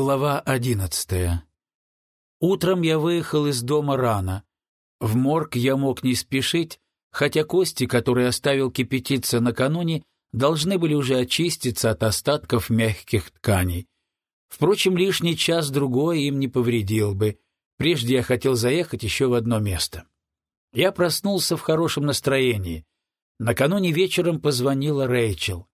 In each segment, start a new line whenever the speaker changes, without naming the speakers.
Глава одиннадцатая. Утром я выехал из дома рано. В морг я мог не спешить, хотя кости, которые оставил кипятиться накануне, должны были уже очиститься от остатков мягких тканей. Впрочем, лишний час-другой им не повредил бы. Прежде я хотел заехать еще в одно место. Я проснулся в хорошем настроении. Накануне вечером позвонила Рэйчел.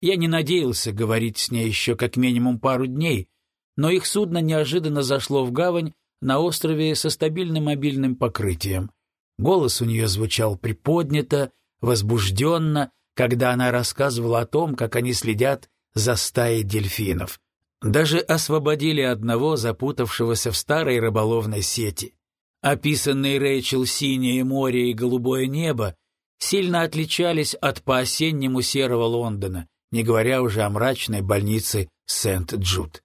Я не надеялся говорить с ней еще как минимум пару дней, но их судно неожиданно зашло в гавань на острове со стабильным мобильным покрытием. Голос у нее звучал приподнято, возбужденно, когда она рассказывала о том, как они следят за стаей дельфинов. Даже освободили одного, запутавшегося в старой рыболовной сети. Описанные Рэйчел синее море и голубое небо сильно отличались от по-осеннему серого Лондона, не говоря уже о мрачной больнице Сент-Джуд.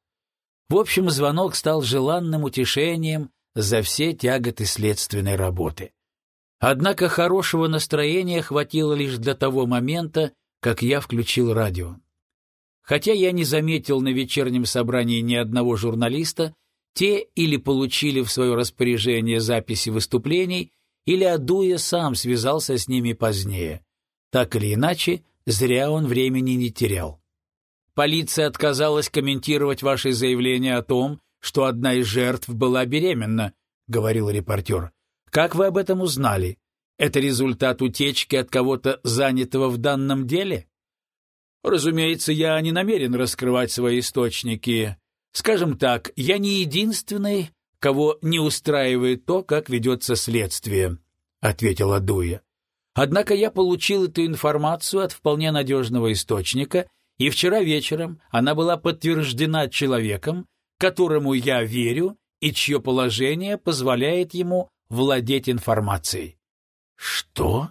В общем, звонок стал желанным утешением за все тяготы следственной работы. Однако хорошего настроения хватило лишь до того момента, как я включил радио. Хотя я не заметил на вечернем собрании ни одного журналиста, те или получили в свое распоряжение записи выступлений, или Адуя сам связался с ними позднее. Так или иначе, зря он времени не терял. Полиция отказалась комментировать ваши заявления о том, что одна из жертв была беременна, говорил репортер. Как вы об этом узнали? Это результат утечки от кого-то занятого в данном деле? Разумеется, я не намерен раскрывать свои источники. Скажем так, я не единственный, кого не устраивает то, как ведется следствие, ответила Дуя. Однако я получил эту информацию от вполне надежного источника и вчера вечером она была подтверждена человеком, которому я верю и чье положение позволяет ему владеть информацией. Что?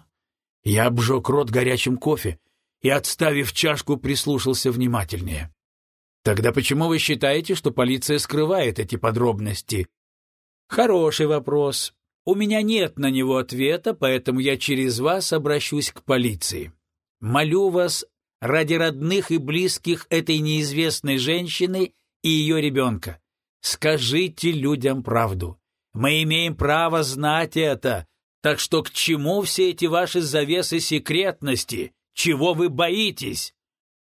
Я обжег рот горячим кофе и, отставив чашку, прислушался внимательнее. Тогда почему вы считаете, что полиция скрывает эти подробности? Хороший вопрос. У меня нет на него ответа, поэтому я через вас обращусь к полиции. Молю вас ради родных и близких этой неизвестной женщины и ее ребенка. Скажите людям правду. Мы имеем право знать это, так что к чему все эти ваши завесы секретности? Чего вы боитесь?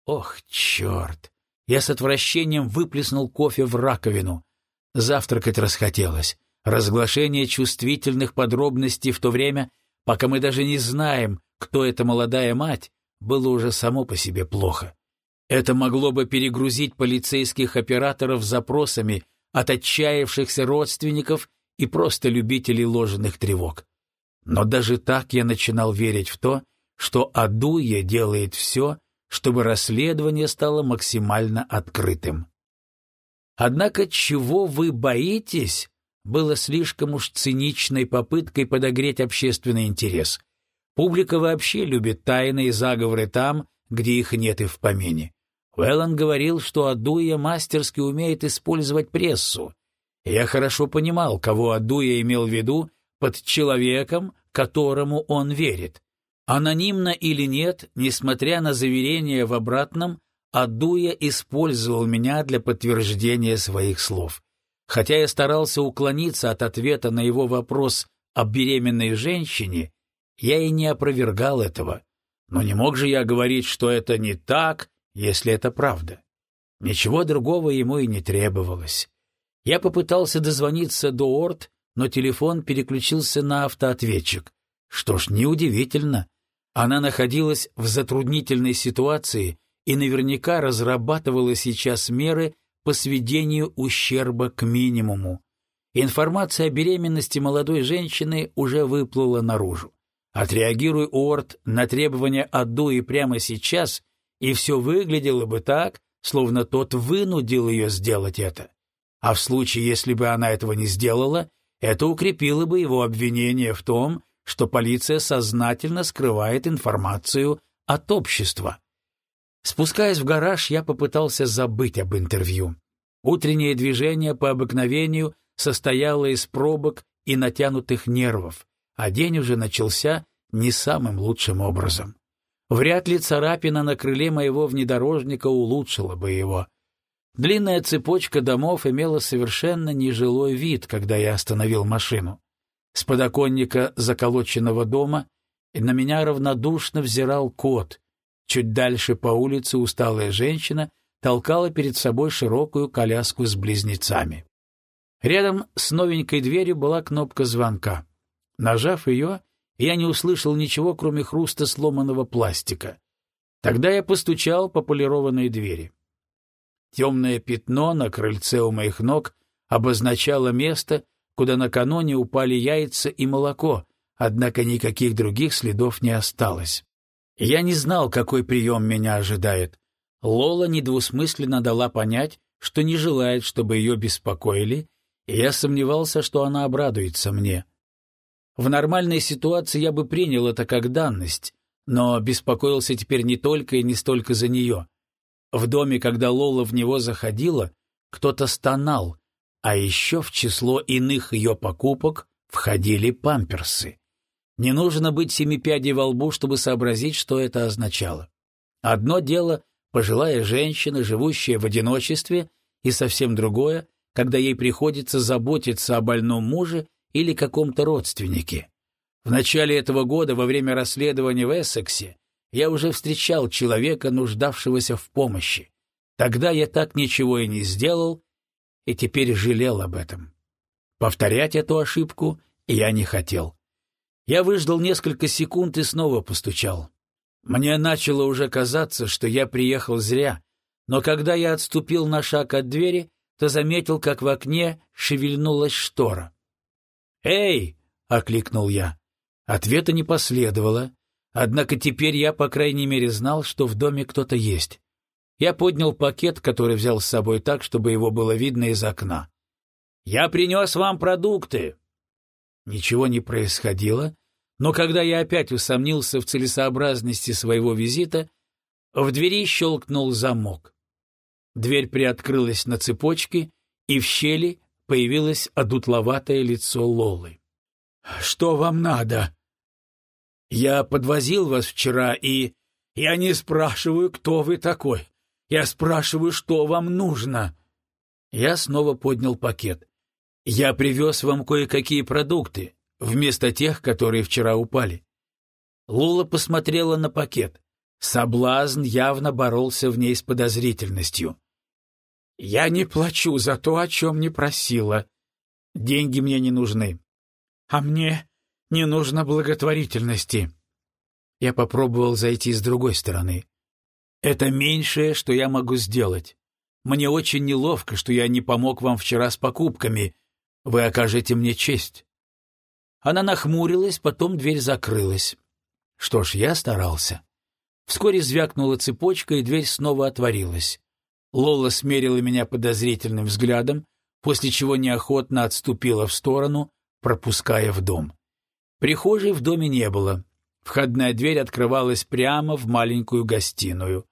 Ох, черт! Я с отвращением выплеснул кофе в раковину. Завтракать расхотелось. Разглашение чувствительных подробностей в то время, пока мы даже не знаем, кто эта молодая мать, было уже само по себе плохо. Это могло бы перегрузить полицейских операторов запросами от отчаявшихся родственников и просто любителей ложных тревог. Но даже так я начинал верить в то, что Адуя делает все, чтобы расследование стало максимально открытым. Однако чего вы боитесь, было слишком уж циничной попыткой подогреть общественный интерес — Публика вообще любит тайные заговоры там, где их нет и в помине. Уэллон говорил, что Адуя мастерски умеет использовать прессу. Я хорошо понимал, кого Адуя имел в виду под человеком, которому он верит. Анонимно или нет, несмотря на заверения в обратном, Адуя использовал меня для подтверждения своих слов. Хотя я старался уклониться от ответа на его вопрос о беременной женщине, я и не опровергал этого. Но не мог же я говорить, что это не так, если это правда. Ничего другого ему и не требовалось. Я попытался дозвониться до Орт, но телефон переключился на автоответчик. Что ж, неудивительно. Она находилась в затруднительной ситуации и наверняка разрабатывала сейчас меры по сведению ущерба к минимуму. Информация о беременности молодой женщины уже выплыла наружу. Отреагируй, Уорд, на требования Адуи прямо сейчас, и все выглядело бы так, словно тот вынудил ее сделать это. А в случае, если бы она этого не сделала, это укрепило бы его обвинение в том, что полиция сознательно скрывает информацию от общества. Спускаясь в гараж, я попытался забыть об интервью. Утреннее движение по обыкновению состояло из пробок и натянутых нервов а день уже начался не самым лучшим образом. Вряд ли царапина на крыле моего внедорожника улучшила бы его. Длинная цепочка домов имела совершенно нежилой вид, когда я остановил машину. С подоконника заколоченного дома на меня равнодушно взирал кот. Чуть дальше по улице усталая женщина толкала перед собой широкую коляску с близнецами. Рядом с новенькой дверью была кнопка звонка. Нажав ее, я не услышал ничего, кроме хруста сломанного пластика. Тогда я постучал по полированной двери. Темное пятно на крыльце у моих ног обозначало место, куда накануне упали яйца и молоко, однако никаких других следов не осталось. Я не знал, какой прием меня ожидает. Лола недвусмысленно дала понять, что не желает, чтобы ее беспокоили, и я сомневался, что она обрадуется мне. В нормальной ситуации я бы принял это как данность, но беспокоился теперь не только и не столько за нее. В доме, когда Лола в него заходила, кто-то стонал, а еще в число иных ее покупок входили памперсы. Не нужно быть семипядей во лбу, чтобы сообразить, что это означало. Одно дело — пожилая женщина, живущая в одиночестве, и совсем другое, когда ей приходится заботиться о больном муже или каком-то родственнике. В начале этого года, во время расследования в Эссексе, я уже встречал человека, нуждавшегося в помощи. Тогда я так ничего и не сделал, и теперь жалел об этом. Повторять эту ошибку я не хотел. Я выждал несколько секунд и снова постучал. Мне начало уже казаться, что я приехал зря, но когда я отступил на шаг от двери, то заметил, как в окне шевельнулась штора. «Эй!» — окликнул я. Ответа не последовало, однако теперь я, по крайней мере, знал, что в доме кто-то есть. Я поднял пакет, который взял с собой так, чтобы его было видно из окна. «Я принес вам продукты!» Ничего не происходило, но когда я опять усомнился в целесообразности своего визита, в двери щелкнул замок. Дверь приоткрылась на цепочке, и в щели появилось одутловатое лицо Лолы. «Что вам надо?» «Я подвозил вас вчера, и...» «Я не спрашиваю, кто вы такой. Я спрашиваю, что вам нужно». Я снова поднял пакет. «Я привез вам кое-какие продукты, вместо тех, которые вчера упали». Лула посмотрела на пакет. Соблазн явно боролся в ней с подозрительностью. «Я не плачу за то, о чем не просила. Деньги мне не нужны. А мне не нужно благотворительности». Я попробовал зайти с другой стороны. «Это меньшее, что я могу сделать. Мне очень неловко, что я не помог вам вчера с покупками. Вы окажете мне честь». Она нахмурилась, потом дверь закрылась. Что ж, я старался. Вскоре звякнула цепочка, и дверь снова отворилась. Лола смерила меня подозрительным взглядом, после чего неохотно отступила в сторону, пропуская в дом. Прихожей в доме не было. Входная дверь открывалась прямо в маленькую гостиную.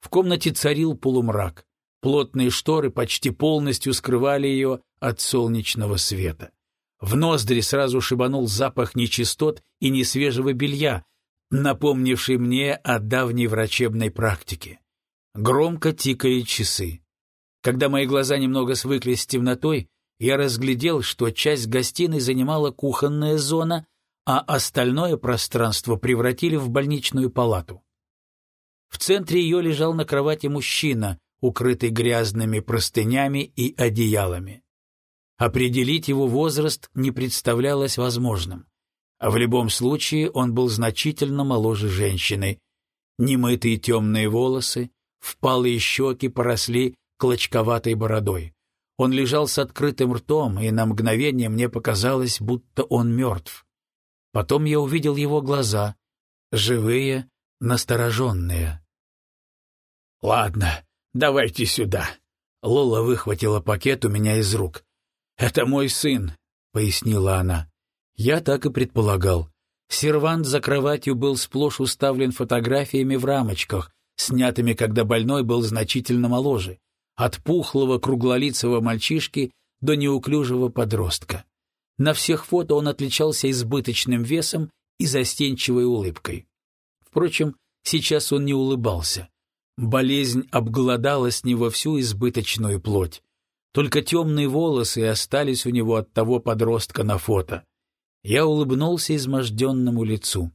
В комнате царил полумрак. Плотные шторы почти полностью скрывали ее от солнечного света. В ноздри сразу шибанул запах нечистот и несвежего белья, напомнивший мне о давней врачебной практике. Громко тикали часы. Когда мои глаза немного свыклись с темнотой, я разглядел, что часть гостиной занимала кухонная зона, а остальное пространство превратили в больничную палату. В центре ее лежал на кровати мужчина, укрытый грязными простынями и одеялами. Определить его возраст не представлялось возможным, а в любом случае он был значительно моложе женщины. Немытые темные волосы, Впалые щеки поросли клочковатой бородой. Он лежал с открытым ртом, и на мгновение мне показалось, будто он мертв. Потом я увидел его глаза, живые, настороженные. «Ладно, давайте сюда». Лола выхватила пакет у меня из рук. «Это мой сын», — пояснила она. Я так и предполагал. Сервант за кроватью был сплошь уставлен фотографиями в рамочках, снятыми, когда больной был значительно моложе, от пухлого круглолицего мальчишки до неуклюжего подростка. На всех фото он отличался избыточным весом и застенчивой улыбкой. Впрочем, сейчас он не улыбался. Болезнь обглодала с него всю избыточную плоть. Только темные волосы остались у него от того подростка на фото. Я улыбнулся изможденному лицу.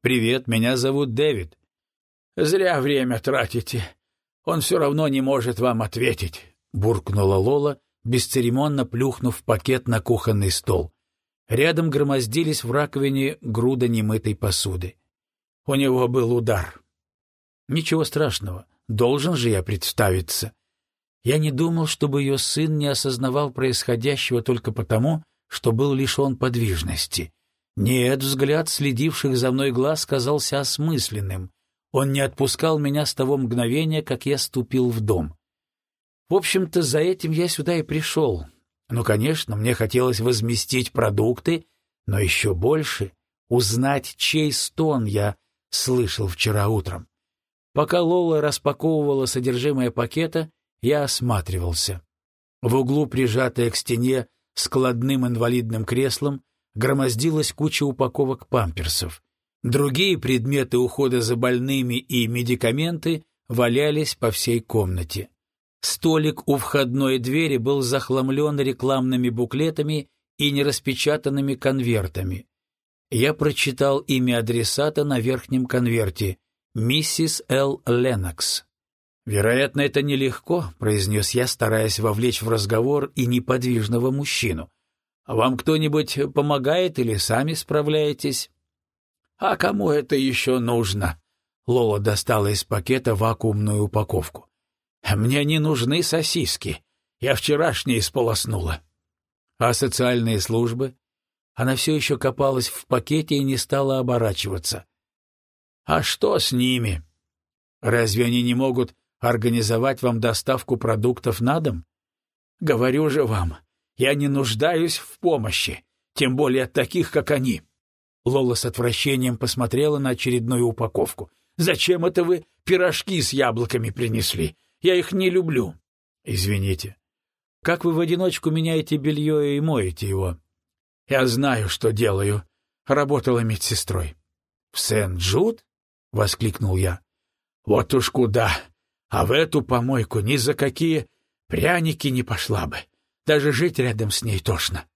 «Привет, меня зовут Дэвид». «Зря время тратите. Он все равно не может вам ответить», — буркнула Лола, бесцеремонно плюхнув пакет на кухонный стол. Рядом громоздились в раковине груда немытой посуды. У него был удар. Ничего страшного, должен же я представиться. Я не думал, чтобы ее сын не осознавал происходящего только потому, что был лишен подвижности. Нет, взгляд следивших за мной глаз казался осмысленным. Он не отпускал меня с того мгновения, как я ступил в дом. В общем-то, за этим я сюда и пришел. Ну, конечно, мне хотелось возместить продукты, но еще больше — узнать, чей стон я слышал вчера утром. Пока Лола распаковывала содержимое пакета, я осматривался. В углу, прижатая к стене складным инвалидным креслом, громоздилась куча упаковок памперсов. Другие предметы ухода за больными и медикаменты валялись по всей комнате. Столик у входной двери был захламлен рекламными буклетами и нераспечатанными конвертами. Я прочитал имя адресата на верхнем конверте — миссис Л. Леннокс. «Вероятно, это нелегко», — произнес я, стараясь вовлечь в разговор и неподвижного мужчину. «Вам кто-нибудь помогает или сами справляетесь?» «А кому это еще нужно?» Лола достала из пакета вакуумную упаковку. Мне не нужны сосиски. Я вчерашние сполоснула. А социальные службы? Она все еще копалась в пакете и не стала оборачиваться. А что с ними? Разве они не могут организовать вам доставку продуктов на дом? Говорю же вам, я не нуждаюсь в помощи, тем более от таких, как они. Лола с отвращением посмотрела на очередную упаковку. Зачем это вы пирожки с яблоками принесли? Я их не люблю. Извините. Как вы в одиночку меняете белье и моете его? Я знаю, что делаю. Работала медсестрой. В Сент-Джуд? воскликнул я. Вот уж куда. А в эту помойку ни за какие пряники не пошла бы. Даже жить рядом с ней тошно.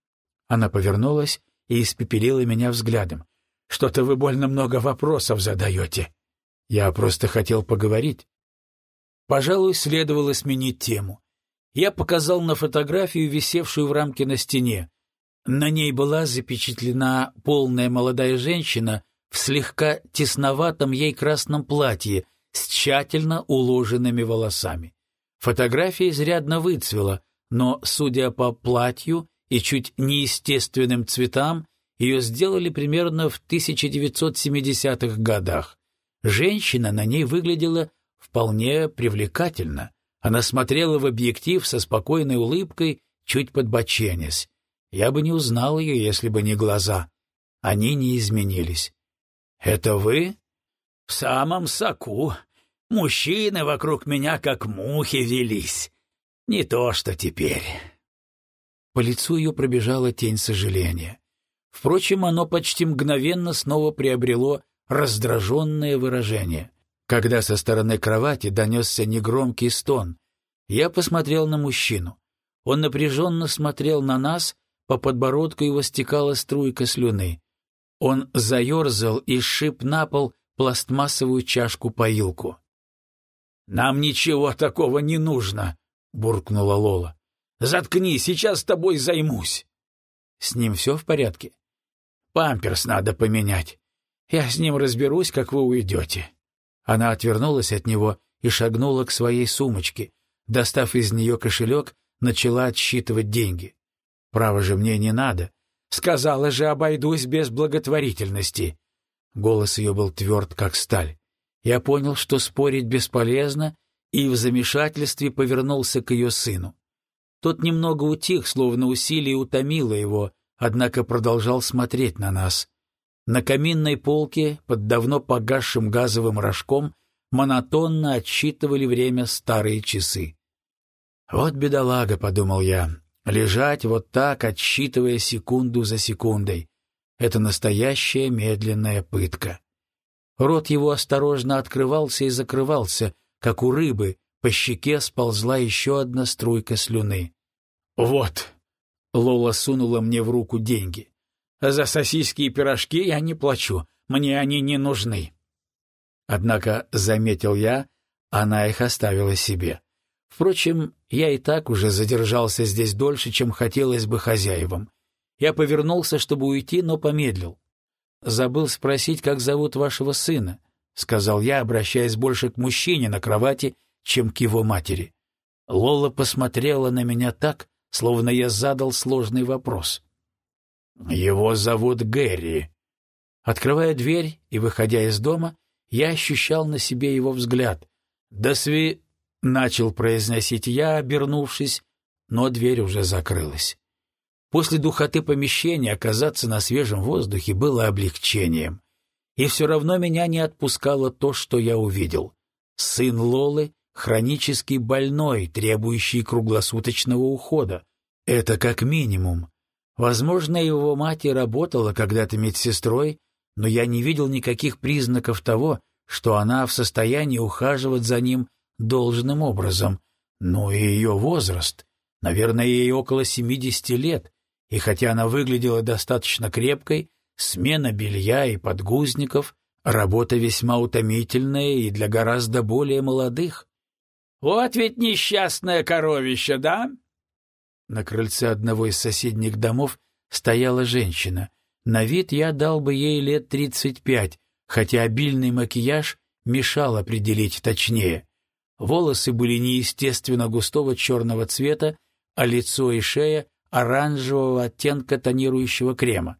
Она повернулась и испепелила меня взглядом. Что-то вы больно много вопросов задаете. Я просто хотел поговорить. Пожалуй, следовало сменить тему. Я показал на фотографию, висевшую в рамке на стене. На ней была запечатлена полная молодая женщина в слегка тесноватом ей красном платье с тщательно уложенными волосами. Фотография изрядно выцвела, но, судя по платью и чуть неестественным цветам, ее сделали примерно в 1970-х годах. Женщина на ней выглядела вполне привлекательна. Она смотрела в объектив со спокойной улыбкой, чуть подбоченясь. Я бы не узнал ее, если бы не глаза. Они не изменились. «Это вы?» «В самом соку. Мужчины вокруг меня как мухи велись. Не то что теперь». По лицу ее пробежала тень сожаления. Впрочем, оно почти мгновенно снова приобрело раздраженное выражение. Когда со стороны кровати донесся негромкий стон, я посмотрел на мужчину. Он напряженно смотрел на нас, по подбородку его стекала струйка слюны. Он заерзал и сшиб на пол пластмассовую чашку-поилку. «Нам ничего такого не нужно», — буркнула Лола. «Заткни, сейчас с тобой займусь». «С ним все в порядке?» «Памперс надо поменять. Я с ним разберусь, как вы уйдете». Она отвернулась от него и шагнула к своей сумочке. Достав из нее кошелек, начала отсчитывать деньги. «Право же мне не надо. Сказала же, обойдусь без благотворительности». Голос ее был тверд, как сталь. Я понял, что спорить бесполезно, и в замешательстве повернулся к ее сыну. Тот немного утих, словно усилие утомило его, однако продолжал смотреть на нас. На каминной полке под давно погасшим газовым рожком монотонно отсчитывали время старые часы. «Вот бедолага», — подумал я, — «лежать вот так, отсчитывая секунду за секундой. Это настоящая медленная пытка». Рот его осторожно открывался и закрывался, как у рыбы, по щеке сползла еще одна струйка слюны. «Вот!» — Лола сунула мне в руку деньги. «За сосиски и пирожки я не плачу, мне они не нужны». Однако, заметил я, она их оставила себе. Впрочем, я и так уже задержался здесь дольше, чем хотелось бы хозяевам. Я повернулся, чтобы уйти, но помедлил. «Забыл спросить, как зовут вашего сына», — сказал я, обращаясь больше к мужчине на кровати, чем к его матери. Лола посмотрела на меня так, словно я задал сложный вопрос. «Его зовут Гэри». Открывая дверь и выходя из дома, я ощущал на себе его взгляд. «До сви...» — начал произносить я, обернувшись, но дверь уже закрылась. После духоты помещения оказаться на свежем воздухе было облегчением. И все равно меня не отпускало то, что я увидел. Сын Лолы — хронически больной, требующий круглосуточного ухода. Это как минимум. Возможно, его мать и работала когда-то медсестрой, но я не видел никаких признаков того, что она в состоянии ухаживать за ним должным образом. Ну и ее возраст. Наверное, ей около семидесяти лет, и хотя она выглядела достаточно крепкой, смена белья и подгузников — работа весьма утомительная и для гораздо более молодых. «Вот ведь несчастное коровище, да?» На крыльце одного из соседних домов стояла женщина. На вид я дал бы ей лет тридцать пять, хотя обильный макияж мешал определить точнее. Волосы были неестественно густого черного цвета, а лицо и шея оранжевого оттенка тонирующего крема.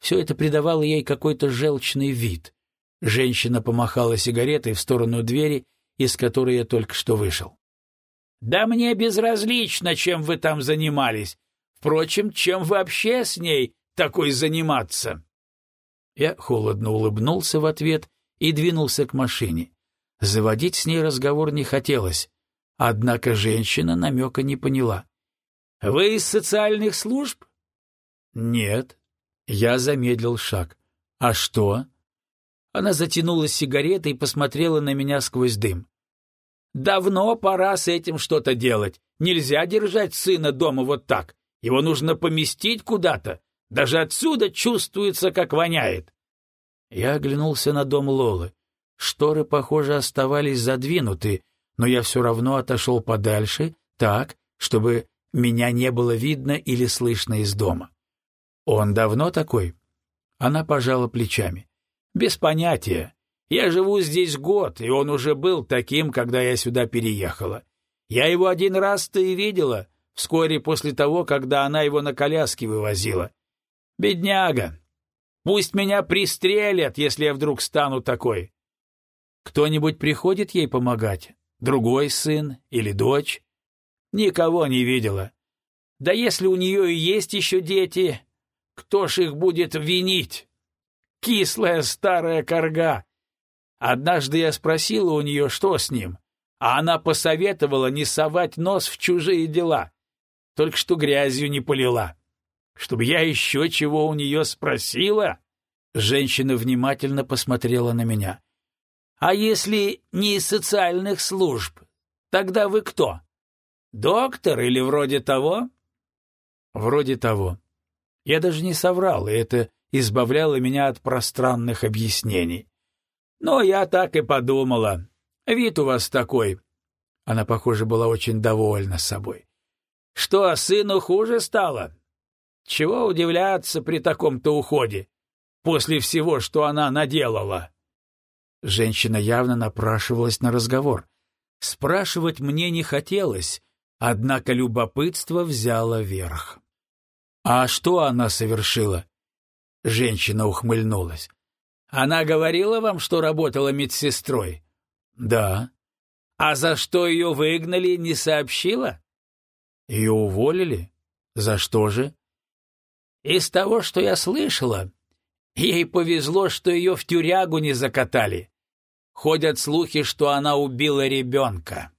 Все это придавало ей какой-то желчный вид. Женщина помахала сигаретой в сторону двери, из которой я только что вышел. «Да мне безразлично, чем вы там занимались. Впрочем, чем вообще с ней такой заниматься?» Я холодно улыбнулся в ответ и двинулся к машине. Заводить с ней разговор не хотелось, однако женщина намека не поняла. Вы из социальных служб? Нет. Я замедлил шаг. А что? Она затянула сигаретой и посмотрела на меня сквозь дым. Давно пора с этим что-то делать. Нельзя держать сына дома вот так. Его нужно поместить куда-то. Даже отсюда чувствуется, как воняет. Я оглянулся на дом Лолы. Шторы, похоже, оставались задвинуты, но я все равно отошел подальше, так, чтобы меня не было видно или слышно из дома. Он давно такой? Она пожала плечами. Без понятия. Я живу здесь год, и он уже был таким, когда я сюда переехала. Я его один раз-то и видела, вскоре после того, когда она его на коляске вывозила. Бедняга. Пусть меня пристрелят, если я вдруг стану такой. Кто-нибудь приходит ей помогать? Другой сын или дочь? Никого не видела. Да если у нее и есть еще дети, кто ж их будет винить? Кислая старая корга. Однажды я спросила у нее, что с ним, а она посоветовала не совать нос в чужие дела. Только что грязью не полила. Чтобы я еще чего у нее спросила? Женщина внимательно посмотрела на меня. А если не из социальных служб, тогда вы кто? Доктор или вроде того? Вроде того. Я даже не соврал, и это избавляло меня от пространных объяснений. Но я так и подумала. Вид у вас такой. Она, похоже, была очень довольна собой. Что, сыну хуже стало? Чего удивляться при таком-то уходе, после всего, что она наделала? Женщина явно напрашивалась на разговор. Спрашивать мне не хотелось, Однако любопытство взяло верх. «А что она совершила?» Женщина ухмыльнулась. «Она говорила вам, что работала медсестрой?» «Да». «А за что ее выгнали, не сообщила?» «Ее уволили? За что же?» «Из того, что я слышала, ей повезло, что ее в тюрягу не закатали. Ходят слухи, что она убила ребенка».